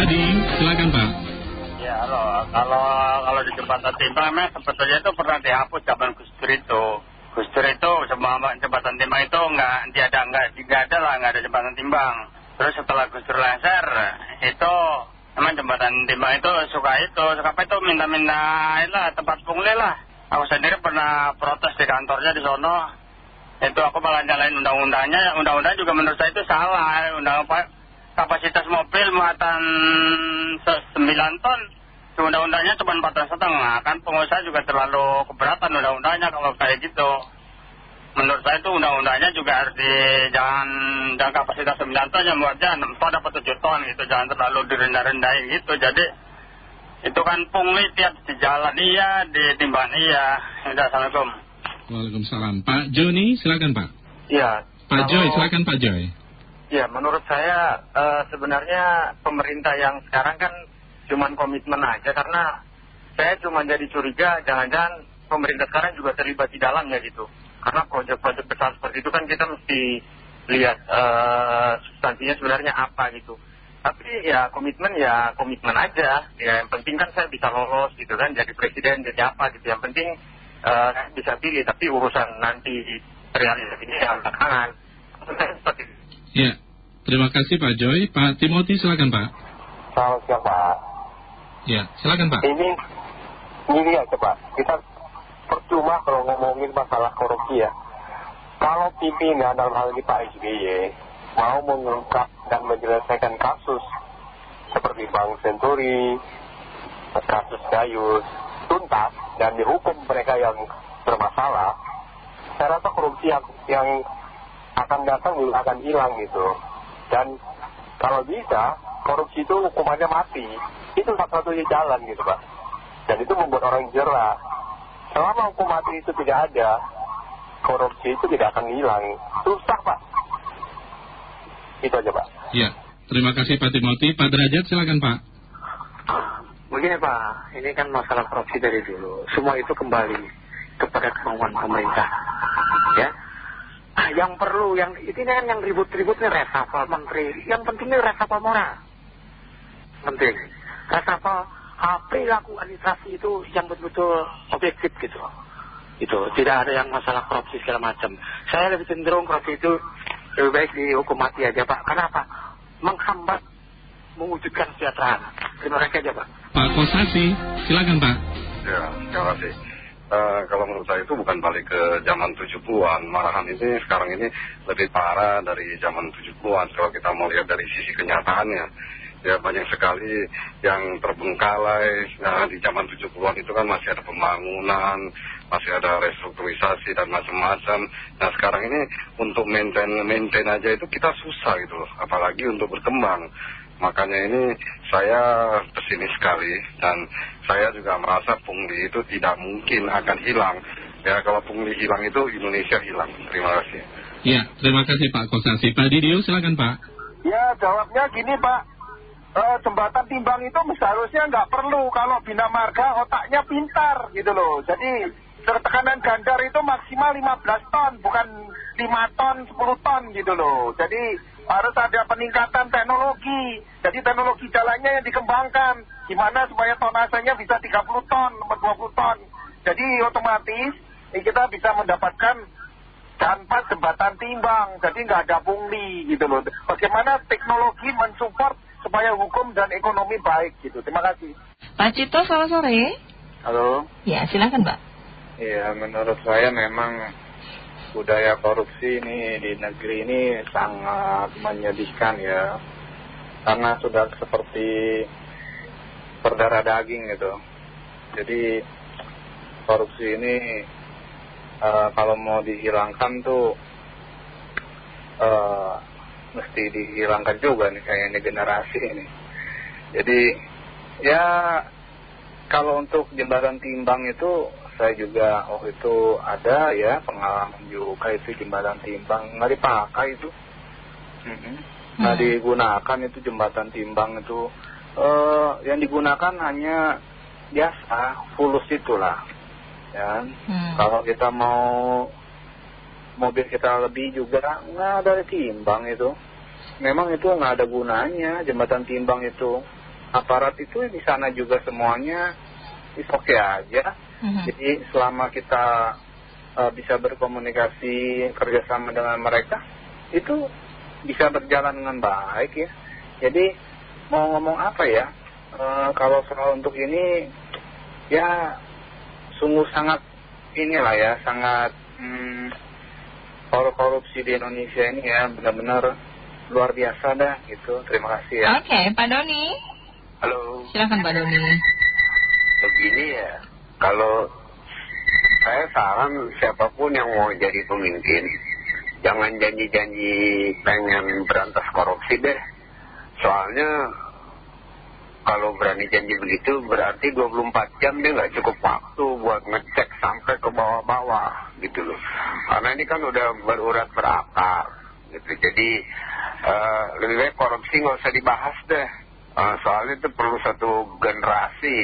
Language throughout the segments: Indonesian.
Adi, silakan Pak. Ya, halo. Kalau kalau di jembatan timbang memang sebetulnya itu pernah dihapus zaman Gus Dur itu. Gus Dur itu semua jembatan timbang itu nggak tiada nggak tidak ada lah nggak ada jembatan timbang. Terus setelah Gus Dur lengser itu memang jembatan timbang itu suka itu suka apa itu minta-minta lah tempat pungli lah. Aku sendiri pernah protes di kantornya di sono. Itu aku malah nyalain undang-undangnya. Undang-undang juga menurut saya itu salah. Undang apa kapasitas mobil muatan 9 ton. Undang-undangnya cuma 4 ton. Setengah kan pengusaha juga terlalu keberatan undang-undangnya kalau kayak gitu. Menurut saya itu undang-undangnya juga harus di jangan, jangan kapasitas 9 ton yang buatnya 4 dapat 7 ton gitu. Jangan terlalu direndah-rendahin gitu. Jadi itu kan pungli tiap di jalan. Iya di timbangan iya. Assalamualaikum. Waalaikumsalam. Pak Joni silakan Pak. Iya. Pak Joy silakan Pak Joy Ya, menurut saya uh, sebenarnya pemerintah yang sekarang kan cuma komitmen aja karena saya cuma jadi curiga jangan-jangan pemerintah sekarang juga terlibat di dalamnya gitu. Karena proyek-proyek besar seperti itu kan kita mesti lihat uh, substansinya sebenarnya apa gitu. Tapi ya komitmen ya komitmen aja. Ya yang penting kan saya bisa lolos gitu kan jadi presiden jadi apa gitu. Yang penting uh, bisa pilih tapi urusan nanti realisasinya ya belakangan. Seperti. Ya, terima kasih Pak Joy. Pak Timothy silakan Pak. Selamat siang Pak. Ya, silakan Pak. Ini, ini aja Pak. Kita percuma kalau ngomongin masalah korupsi ya. Kalau pimpinan dalam hal ini Pak SBY mau mengungkap dan menyelesaikan kasus seperti Bank Senturi, kasus Gayus, tuntas dan dihukum mereka yang bermasalah, saya rasa korupsi yang, yang akan datang juga akan hilang gitu. Dan kalau bisa, korupsi itu hukumannya mati. Itu satu-satunya jalan gitu Pak. Dan itu membuat orang jerah. Selama hukum mati itu tidak ada, korupsi itu tidak akan hilang. Susah Pak. Itu aja Pak. Ya, terima kasih Pak Timothy. Pak Derajat silakan Pak. Begini Pak, ini kan masalah korupsi dari dulu. Semua itu kembali kepada kemauan pemerintah. Ya, yang perlu yang ini kan yang ribut-ributnya resapel menteri. Yang penting ini resapel moral penting resapel perilaku administrasi itu yang betul-betul objektif gitu itu tidak ada yang masalah korupsi segala macam. Saya lebih cenderung korupsi itu lebih baik dihukum mati aja pak. Karena apa? Menghambat mewujudkan kesejahteraan. Terima kasih aja pak. Pak Kosasi silakan pak. Ya terima kasih kalau menurut saya itu bukan balik ke zaman 70-an. Malahan ini sekarang ini lebih parah dari zaman 70-an. Kalau kita mau lihat dari sisi kenyataannya. Ya banyak sekali yang terbengkalai. Nah di zaman 70-an itu kan masih ada pembangunan, masih ada restrukturisasi dan macam-macam. Nah sekarang ini untuk maintain, maintain aja itu kita susah gitu loh. Apalagi untuk berkembang. Makanya ini saya pesimis sekali dan saya juga merasa pungli itu tidak mungkin akan hilang. Ya kalau pungli hilang itu Indonesia hilang. Terima kasih. Ya, terima kasih Pak Kosasi. Pak Didio silakan Pak. Ya jawabnya gini Pak. Eh, jembatan timbang itu seharusnya nggak perlu kalau Bina Marga otaknya pintar gitu loh. Jadi tekanan gandar itu maksimal 15 ton bukan 5 ton 10 ton gitu loh. Jadi harus ada peningkatan teknologi. Jadi teknologi jalannya yang dikembangkan. Gimana supaya tonasenya bisa 30 ton, 20 ton. Jadi otomatis kita bisa mendapatkan tanpa jembatan timbang. Jadi nggak ada pungli gitu loh. Bagaimana teknologi mensupport supaya hukum dan ekonomi baik gitu. Terima kasih. Pak Cito, selamat sore. Halo. Ya, silakan Pak. Iya, menurut saya memang budaya korupsi ini di negeri ini sangat menyedihkan ya. Karena sudah seperti berdarah daging gitu. Jadi korupsi ini uh, kalau mau dihilangkan tuh uh, mesti dihilangkan juga nih kayaknya generasi ini. Jadi ya kalau untuk jembatan timbang itu saya juga oh itu ada ya pengalaman juga itu jembatan timbang. Nggak dipakai itu. -hmm. nggak digunakan itu jembatan timbang itu. Uh, yang digunakan hanya biasa fulus itulah. Ya. Mm. kalau kita mau mobil kita lebih juga nggak ada timbang itu. Memang itu nggak ada gunanya jembatan timbang itu. Aparat itu di sana juga semuanya is oke aja. Mhm. Jadi selama kita eh, bisa berkomunikasi kerjasama dengan mereka, itu bisa berjalan dengan baik ya. Jadi mau ngomong apa ya, Eh, kalau soal untuk ini ya sungguh sangat inilah ya, sangat hmm, korupsi di Indonesia ini ya benar-benar luar biasa dah gitu. Terima kasih ya. Oke, Pak Doni. Halo, Silakan Pak Doni. Begini ya, kalau saya saran siapa pun yang mau jadi pemimpin, jangan janji-janji pengen berantas korupsi deh. Soalnya kalau berani janji begitu berarti 24 jam dia nggak cukup waktu buat ngecek sampai ke bawah-bawah gitu loh. Karena ini kan udah berurat berakar gitu. Jadi eh, lebih baik korupsi nggak usah dibahas deh. Eh, soalnya itu perlu satu generasi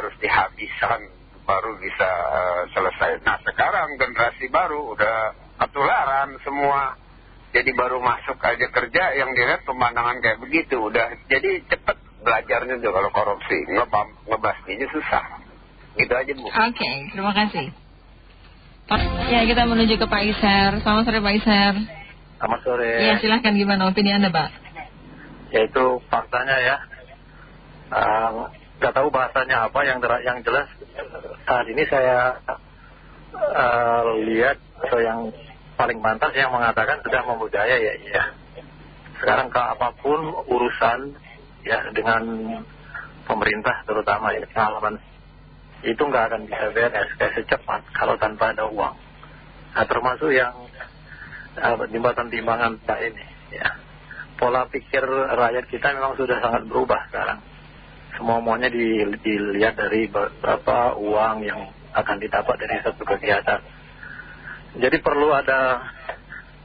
harus dihabiskan baru bisa eh, selesai. Nah sekarang generasi baru udah ketularan semua. Jadi baru masuk aja kerja yang dilihat pemandangan kayak begitu. Udah jadi cepet belajarnya tuh kalau korupsi. Ngebam, ngebasminya susah. Gitu aja Bu. Oke, terima kasih. Ya, kita menuju ke Pak Iser. Selamat sore Pak Iser. Selamat sore. Ya, silahkan gimana opini Anda Pak? Yaitu faktanya ya. Eh, Nggak tahu bahasanya apa yang yang jelas saat ini saya eh, lihat atau yang paling pantas yang mengatakan sudah membudaya ya iya. Sekarang ke apa pun urusan ya dengan pemerintah terutama ya pengalaman itu nggak akan bisa beres kayak secepat kalau tanpa ada uang. Nah, termasuk yang jembatan timbangan tak ini ya. Pola pikir rakyat kita memang sudah sangat berubah sekarang. Semua maunya di- dilihat dari berapa uang yang akan didapat dari satu kegiatan. Jadi perlu ada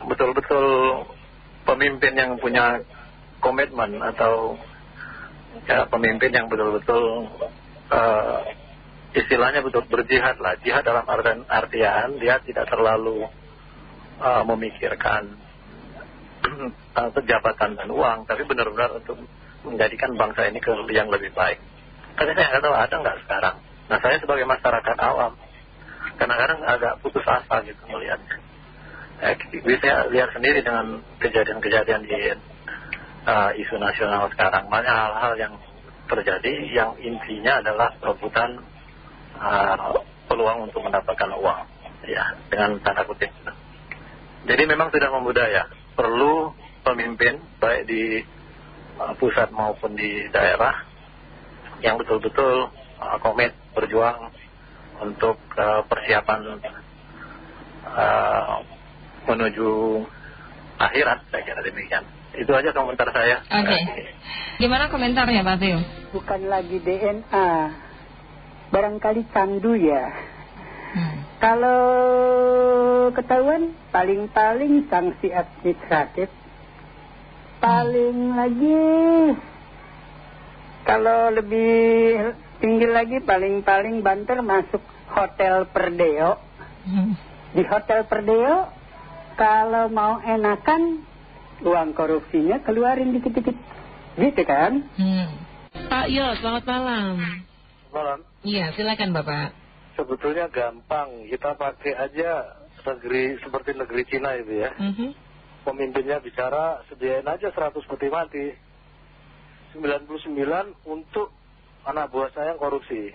betul-betul pemimpin yang punya komitmen atau ya, pemimpin yang betul-betul eh, istilahnya betul berjihad lah. Jihad dalam artian, dia tidak terlalu eh, memikirkan eh, jabatan dan uang, tapi benar-benar untuk menjadikan bangsa ini ke yang lebih baik. Tapi saya nggak tahu ada nggak sekarang. Nah saya sebagai masyarakat awam, kadang-kadang agak putus asa gitu melihatnya. Eh, bisa lihat sendiri dengan kejadian-kejadian di eh, isu nasional sekarang. Banyak hal-hal yang terjadi yang intinya adalah perebutan eh, peluang untuk mendapatkan uang. Ya, dengan tanda kutip. Jadi memang tidak membudaya. Perlu pemimpin baik di pusat maupun di daerah yang betul-betul eh, komit berjuang untuk eh, persiapan eh, menuju akhirat saya kira demikian. Itu aja komentar saya. Oke. Gimana komentarnya Pak bukan lagi DNA barangkali candu ya Hmm. kalau ketahuan paling-paling sanksi administratif paling lagi kalau lebih tinggi lagi paling-paling banter masuk hotel Perdeo Hmm. di hotel Perdeo kalau mau enakan uang korupsinya keluarin dikit-dikit gitu kan Hmm. Pak Yo, selamat malam. Malam. Iya, silakan Bapak. Sebetulnya gampang. Kita pakai aja negeri seperti negeri Cina itu ya. Mhm. Pemimpinnya bicara, sediain aja 100 peti mati. 99 untuk anak buah saya yang korupsi.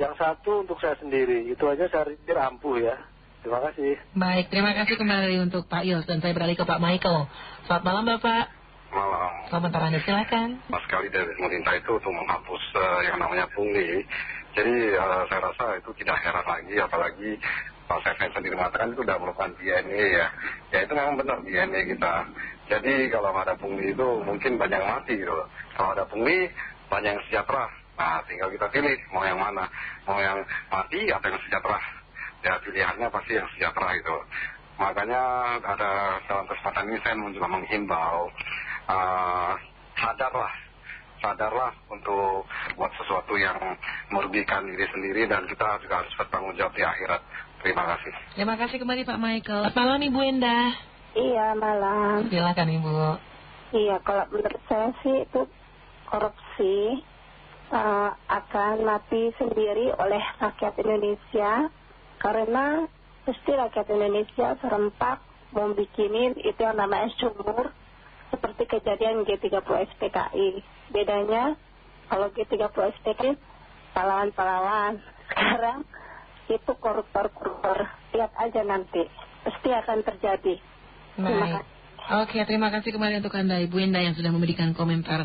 Yang satu untuk saya sendiri. Itu aja saya pikir ampuh ya. Terima kasih. Baik, terima kasih kembali untuk Pak Yos dan saya beralih ke Pak Michael. Selamat malam Bapak. Malam. Komentar Anda silakan. Mas sekali dari pemerintah itu untuk menghapus eh, yang namanya pungli. Jadi eh, saya rasa itu tidak heran lagi, apalagi Pak Seven sendiri mengatakan itu sudah merupakan DNA ya. Ya itu memang benar DNA kita. Jadi kalau nggak ada pungli itu mungkin banyak yang mati gitu loh. Kalau ada pungli banyak yang sejahtera. Nah tinggal kita pilih mau yang mana. Mau yang mati atau yang sejahtera. Ya pilihannya pasti yang sejahtera gitu. Makanya ada dalam kesempatan ini saya juga menghimbau eh, sadarlah sadarlah untuk buat sesuatu yang merugikan diri sendiri dan kita juga harus bertanggung jawab di akhirat. Terima kasih. Terima kasih kembali Pak Michael. Selamat malam Ibu Endah. Iya malam. Silakan Ibu. Iya kalau menurut saya sih itu korupsi korupsi uh, akan mati sendiri oleh rakyat Indonesia karena pasti rakyat Indonesia serempak mau bikinin itu yang namanya sumur seperti kejadian G30 SPKI bedanya kalau G30 SPKI pahlawan-pahlawan. Sekarang itu koruptor-koruptor. Lihat aja nanti. Pasti akan terjadi. Baik. Oke, terima kasih kembali untuk Anda Ibu Enda yang sudah memberikan komentar.